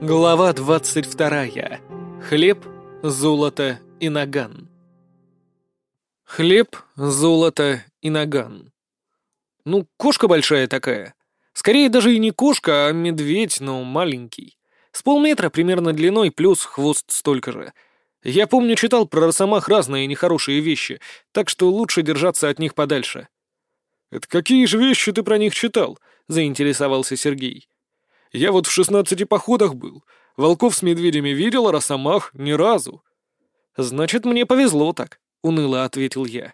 Глава 22. Хлеб, золото и наган. Хлеб, золото и наган. Ну, кошка большая такая. Скорее даже и не кошка, а медведь, но маленький. С полметра примерно длиной, плюс хвост столько же. Я помню, читал про росомах разные нехорошие вещи, так что лучше держаться от них подальше. «Это какие же вещи ты про них читал?» — заинтересовался Сергей. Я вот в шестнадцати походах был. Волков с медведями видел, а росомах — ни разу. Значит, мне повезло так, — уныло ответил я.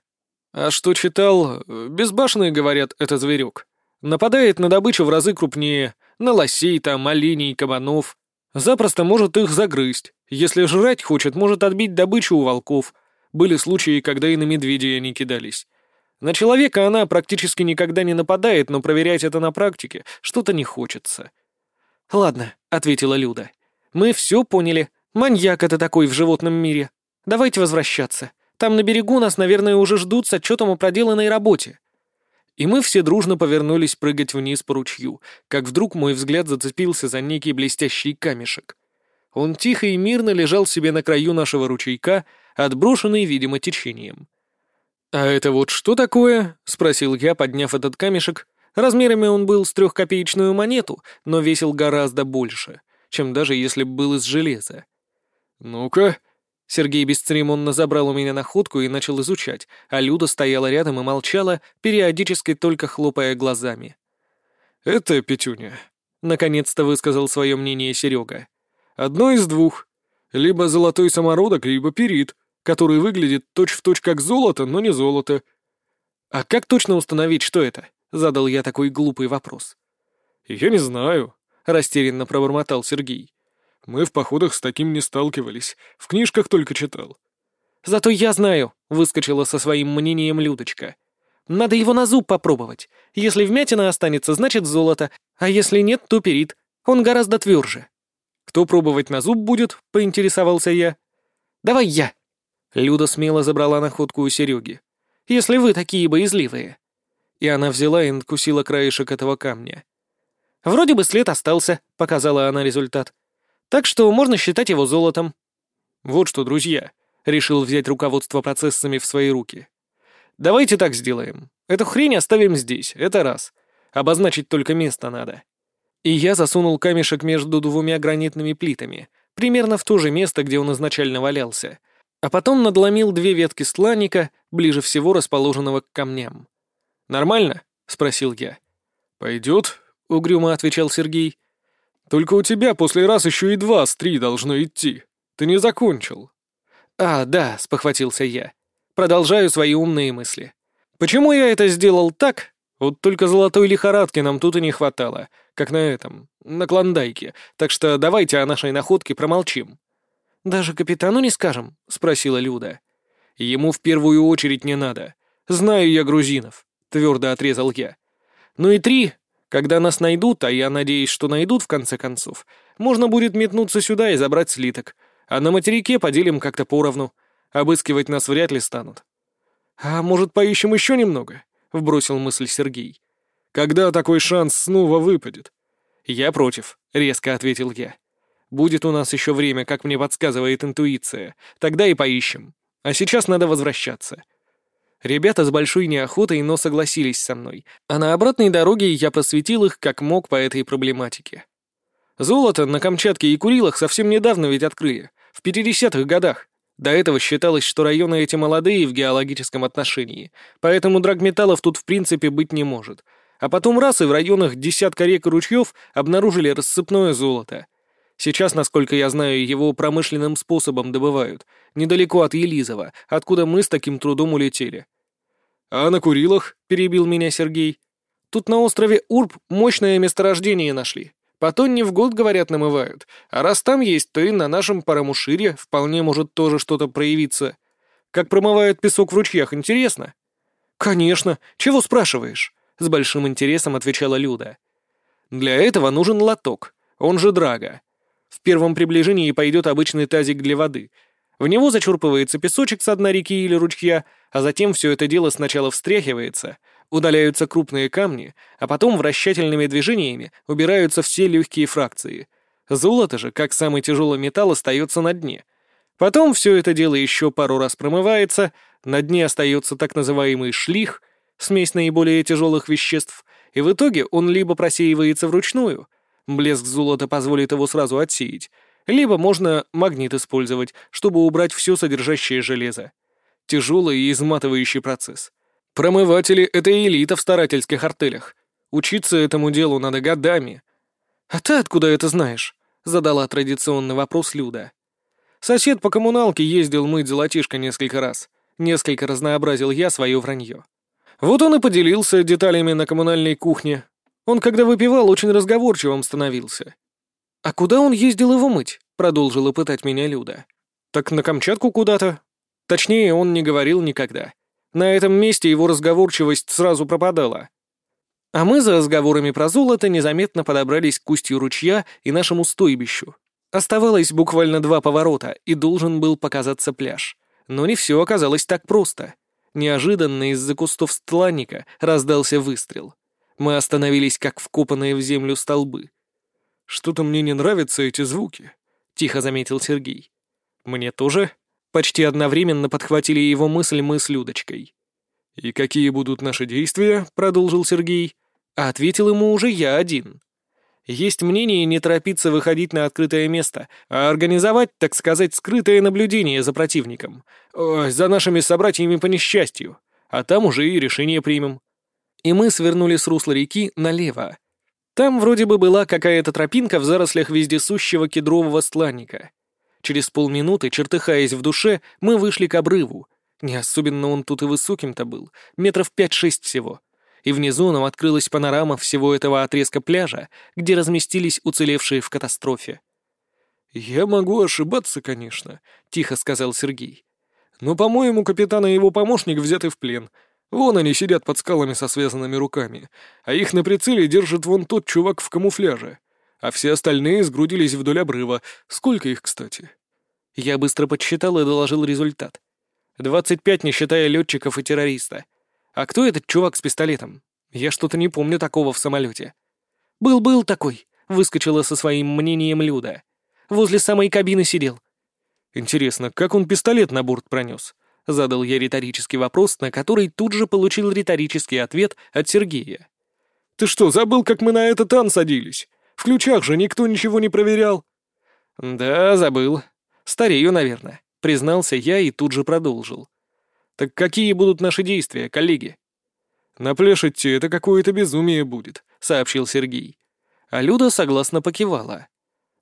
А что читал? Безбашенный, говорят, это зверек. Нападает на добычу в разы крупнее, на лосей там, оленей, кабанов. Запросто может их загрызть. Если жрать хочет, может отбить добычу у волков. Были случаи, когда и на медведей они кидались. На человека она практически никогда не нападает, но проверять это на практике что-то не хочется. «Ладно», — ответила Люда. «Мы все поняли. Маньяк это такой в животном мире. Давайте возвращаться. Там на берегу нас, наверное, уже ждут с отчетом о проделанной работе». И мы все дружно повернулись прыгать вниз по ручью, как вдруг мой взгляд зацепился за некий блестящий камешек. Он тихо и мирно лежал себе на краю нашего ручейка, отброшенный, видимо, течением. «А это вот что такое?» — спросил я, подняв этот камешек Размерами он был с трехкопеечную монету, но весил гораздо больше, чем даже если бы был из железа. «Ну-ка!» Сергей бесцеремонно забрал у меня находку и начал изучать, а Люда стояла рядом и молчала, периодически только хлопая глазами. «Это Петюня», — наконец-то высказал свое мнение Серега. «Одно из двух. Либо золотой самородок, либо перит, который выглядит точь-в-точь точь как золото, но не золото». «А как точно установить, что это?» — задал я такой глупый вопрос. «Я не знаю», — растерянно пробормотал Сергей. «Мы в походах с таким не сталкивались, в книжках только читал». «Зато я знаю», — выскочила со своим мнением Людочка. «Надо его на зуб попробовать. Если вмятина останется, значит золото, а если нет, то перит. Он гораздо тверже». «Кто пробовать на зуб будет?» — поинтересовался я. «Давай я». Люда смело забрала находку у Сереги. «Если вы такие боязливые» и она взяла и надкусила краешек этого камня. «Вроде бы след остался», — показала она результат. «Так что можно считать его золотом». «Вот что, друзья», — решил взять руководство процессами в свои руки. «Давайте так сделаем. Эту хрень оставим здесь, это раз. Обозначить только место надо». И я засунул камешек между двумя гранитными плитами, примерно в то же место, где он изначально валялся, а потом надломил две ветки стланника, ближе всего расположенного к камням. «Нормально?» — спросил я. «Пойдет», — угрюмо отвечал Сергей. «Только у тебя после раз еще и два с три должно идти. Ты не закончил». «А, да», — спохватился я. Продолжаю свои умные мысли. «Почему я это сделал так? Вот только золотой лихорадки нам тут и не хватало, как на этом, на Клондайке, так что давайте о нашей находке промолчим». «Даже капитану не скажем?» — спросила Люда. «Ему в первую очередь не надо. Знаю я грузинов. — твердо отрезал я. «Ну и три. Когда нас найдут, а я надеюсь, что найдут в конце концов, можно будет метнуться сюда и забрать слиток, а на материке поделим как-то поровну. Обыскивать нас вряд ли станут». «А может, поищем еще немного?» — вбросил мысль Сергей. «Когда такой шанс снова выпадет?» «Я против», — резко ответил я. «Будет у нас еще время, как мне подсказывает интуиция. Тогда и поищем. А сейчас надо возвращаться. Ребята с большой неохотой, но согласились со мной, а на обратной дороге я просветил их как мог по этой проблематике. Золото на Камчатке и Курилах совсем недавно ведь открыли, в 50-х годах. До этого считалось, что районы эти молодые в геологическом отношении, поэтому драгметаллов тут в принципе быть не может. А потом раз и в районах десятка рек и ручьев обнаружили рассыпное золото. Сейчас, насколько я знаю, его промышленным способом добывают, недалеко от Елизова, откуда мы с таким трудом улетели. «А на Курилах?» — перебил меня Сергей. «Тут на острове Урб мощное месторождение нашли. По тонне в год, говорят, намывают. А раз там есть, то и на нашем Парамушире вполне может тоже что-то проявиться. Как промывают песок в ручьях, интересно?» «Конечно. Чего спрашиваешь?» — с большим интересом отвечала Люда. «Для этого нужен лоток, он же драга. В первом приближении пойдет обычный тазик для воды — в него зачерпывается песочек с дна реки или ручья, а затем все это дело сначала встряхивается, удаляются крупные камни, а потом вращательными движениями убираются все легкие фракции. Золото же, как самый тяжелый металл, остается на дне. Потом все это дело еще пару раз промывается, на дне остается так называемый шлих, смесь наиболее тяжелых веществ, и в итоге он либо просеивается вручную, блеск золота позволит его сразу отсеять, либо можно магнит использовать, чтобы убрать все содержащее железо. Тяжелый и изматывающий процесс. Промыватели — это элита в старательских артелях. Учиться этому делу надо годами. «А ты откуда это знаешь?» — задала традиционный вопрос Люда. Сосед по коммуналке ездил мыть золотишко несколько раз. Несколько разнообразил я свое вранье. Вот он и поделился деталями на коммунальной кухне. Он, когда выпивал, очень разговорчивым становился. «А куда он ездил его мыть?» — продолжила пытать меня Люда. «Так на Камчатку куда-то». Точнее, он не говорил никогда. На этом месте его разговорчивость сразу пропадала. А мы за разговорами про золото незаметно подобрались к устью ручья и нашему стойбищу. Оставалось буквально два поворота, и должен был показаться пляж. Но не все оказалось так просто. Неожиданно из-за кустов стланника раздался выстрел. Мы остановились, как вкопанные в землю столбы. «Что-то мне не нравятся эти звуки», — тихо заметил Сергей. «Мне тоже?» Почти одновременно подхватили его мысль мы с Людочкой. «И какие будут наши действия?» — продолжил Сергей. А ответил ему уже я один. Есть мнение не торопиться выходить на открытое место, а организовать, так сказать, скрытое наблюдение за противником. Ой, за нашими собратьями по несчастью. А там уже и решение примем. И мы свернули с русла реки налево. Там вроде бы была какая-то тропинка в зарослях вездесущего кедрового стланника. Через полминуты, чертыхаясь в душе, мы вышли к обрыву. Не особенно он тут и высоким-то был, метров пять-шесть всего. И внизу нам открылась панорама всего этого отрезка пляжа, где разместились уцелевшие в катастрофе. «Я могу ошибаться, конечно», — тихо сказал Сергей. «Но, по-моему, капитан и его помощник взяты в плен. Вон они сидят под скалами со связанными руками, а их на прицеле держит вон тот чувак в камуфляже а все остальные сгрудились вдоль обрыва. Сколько их, кстати? Я быстро подсчитал и доложил результат. Двадцать пять, не считая летчиков и террориста. А кто этот чувак с пистолетом? Я что-то не помню такого в самолете. «Был-был такой», — выскочила со своим мнением Люда. «Возле самой кабины сидел». «Интересно, как он пистолет на борт пронес?» — задал я риторический вопрос, на который тут же получил риторический ответ от Сергея. «Ты что, забыл, как мы на этот ан садились? В ключах же никто ничего не проверял». «Да, забыл. Старею, наверное», — признался я и тут же продолжил. «Так какие будут наши действия, коллеги?» «На пляж идти — это какое-то безумие будет», — сообщил Сергей. А Люда согласно покивала.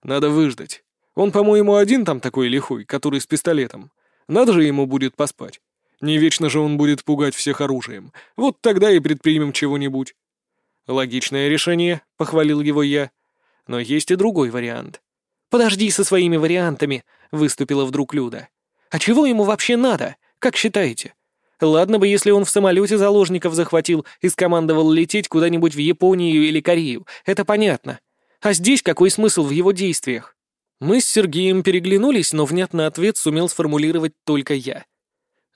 «Надо выждать. Он, по-моему, один там такой лихой, который с пистолетом. Надо же ему будет поспать. Не вечно же он будет пугать всех оружием. Вот тогда и предпримем чего-нибудь». «Логичное решение», — похвалил его я. Но есть и другой вариант. «Подожди со своими вариантами», — выступила вдруг Люда. «А чего ему вообще надо? Как считаете? Ладно бы, если он в самолете заложников захватил и скомандовал лететь куда-нибудь в Японию или Корею, это понятно. А здесь какой смысл в его действиях? Мы с Сергеем переглянулись, но внятный ответ сумел сформулировать только я.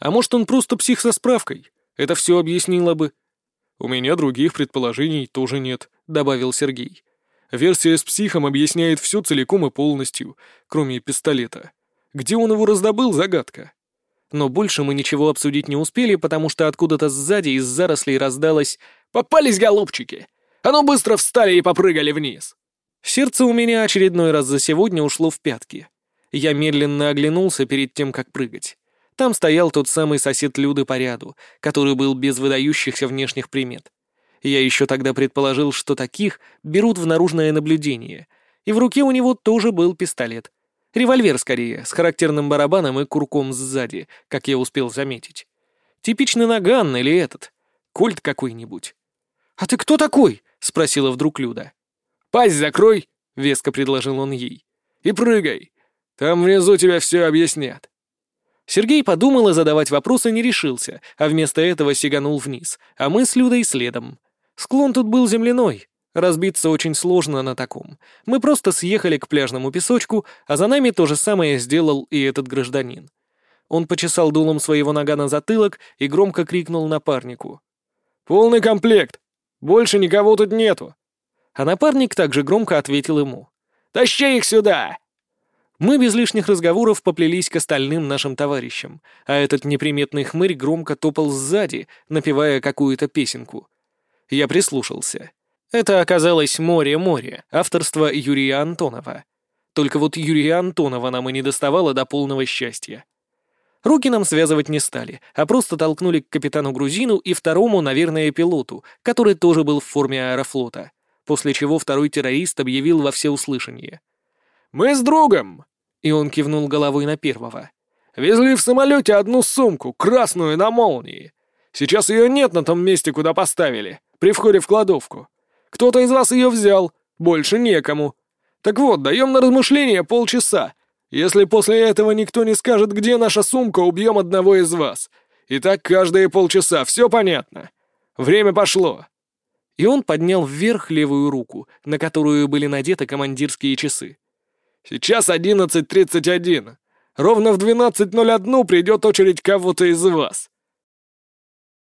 А может, он просто псих со справкой? Это все объяснило бы. У меня других предположений тоже нет, добавил Сергей. Версия с психом объясняет все целиком и полностью, кроме пистолета. Где он его раздобыл — загадка. Но больше мы ничего обсудить не успели, потому что откуда-то сзади из зарослей раздалось «Попались, голубчики! А ну быстро встали и попрыгали вниз!» Сердце у меня очередной раз за сегодня ушло в пятки. Я медленно оглянулся перед тем, как прыгать. Там стоял тот самый сосед Люды по ряду, который был без выдающихся внешних примет. Я еще тогда предположил, что таких берут в наружное наблюдение. И в руке у него тоже был пистолет. Револьвер, скорее, с характерным барабаном и курком сзади, как я успел заметить. Типичный наган или этот. Кольт какой-нибудь. «А ты кто такой?» — спросила вдруг Люда. «Пасть закрой!» — веско предложил он ей. «И прыгай! Там внизу тебя все объяснят!» Сергей подумал и задавать вопросы не решился, а вместо этого сиганул вниз, а мы с Людой следом. Склон тут был земляной. Разбиться очень сложно на таком. Мы просто съехали к пляжному песочку, а за нами то же самое сделал и этот гражданин. Он почесал дулом своего нога на затылок и громко крикнул напарнику. «Полный комплект! Больше никого тут нету!» А напарник также громко ответил ему. Тащи их сюда!» Мы без лишних разговоров поплелись к остальным нашим товарищам, а этот неприметный хмырь громко топал сзади, напевая какую-то песенку. Я прислушался. Это оказалось «Море-море», авторство Юрия Антонова. Только вот Юрия Антонова нам и не доставало до полного счастья. Руки нам связывать не стали, а просто толкнули к капитану-грузину и второму, наверное, пилоту, который тоже был в форме аэрофлота, после чего второй террорист объявил во всеуслышание. «Мы с другом!» И он кивнул головой на первого. «Везли в самолете одну сумку, красную на молнии. Сейчас ее нет на том месте, куда поставили, при входе в кладовку. Кто-то из вас ее взял, больше некому. Так вот, даем на размышление полчаса. Если после этого никто не скажет, где наша сумка, убьем одного из вас. И так каждые полчаса, все понятно. Время пошло». И он поднял вверх левую руку, на которую были надеты командирские часы. Сейчас 11.31. Ровно в 12.01 придет очередь кого-то из вас.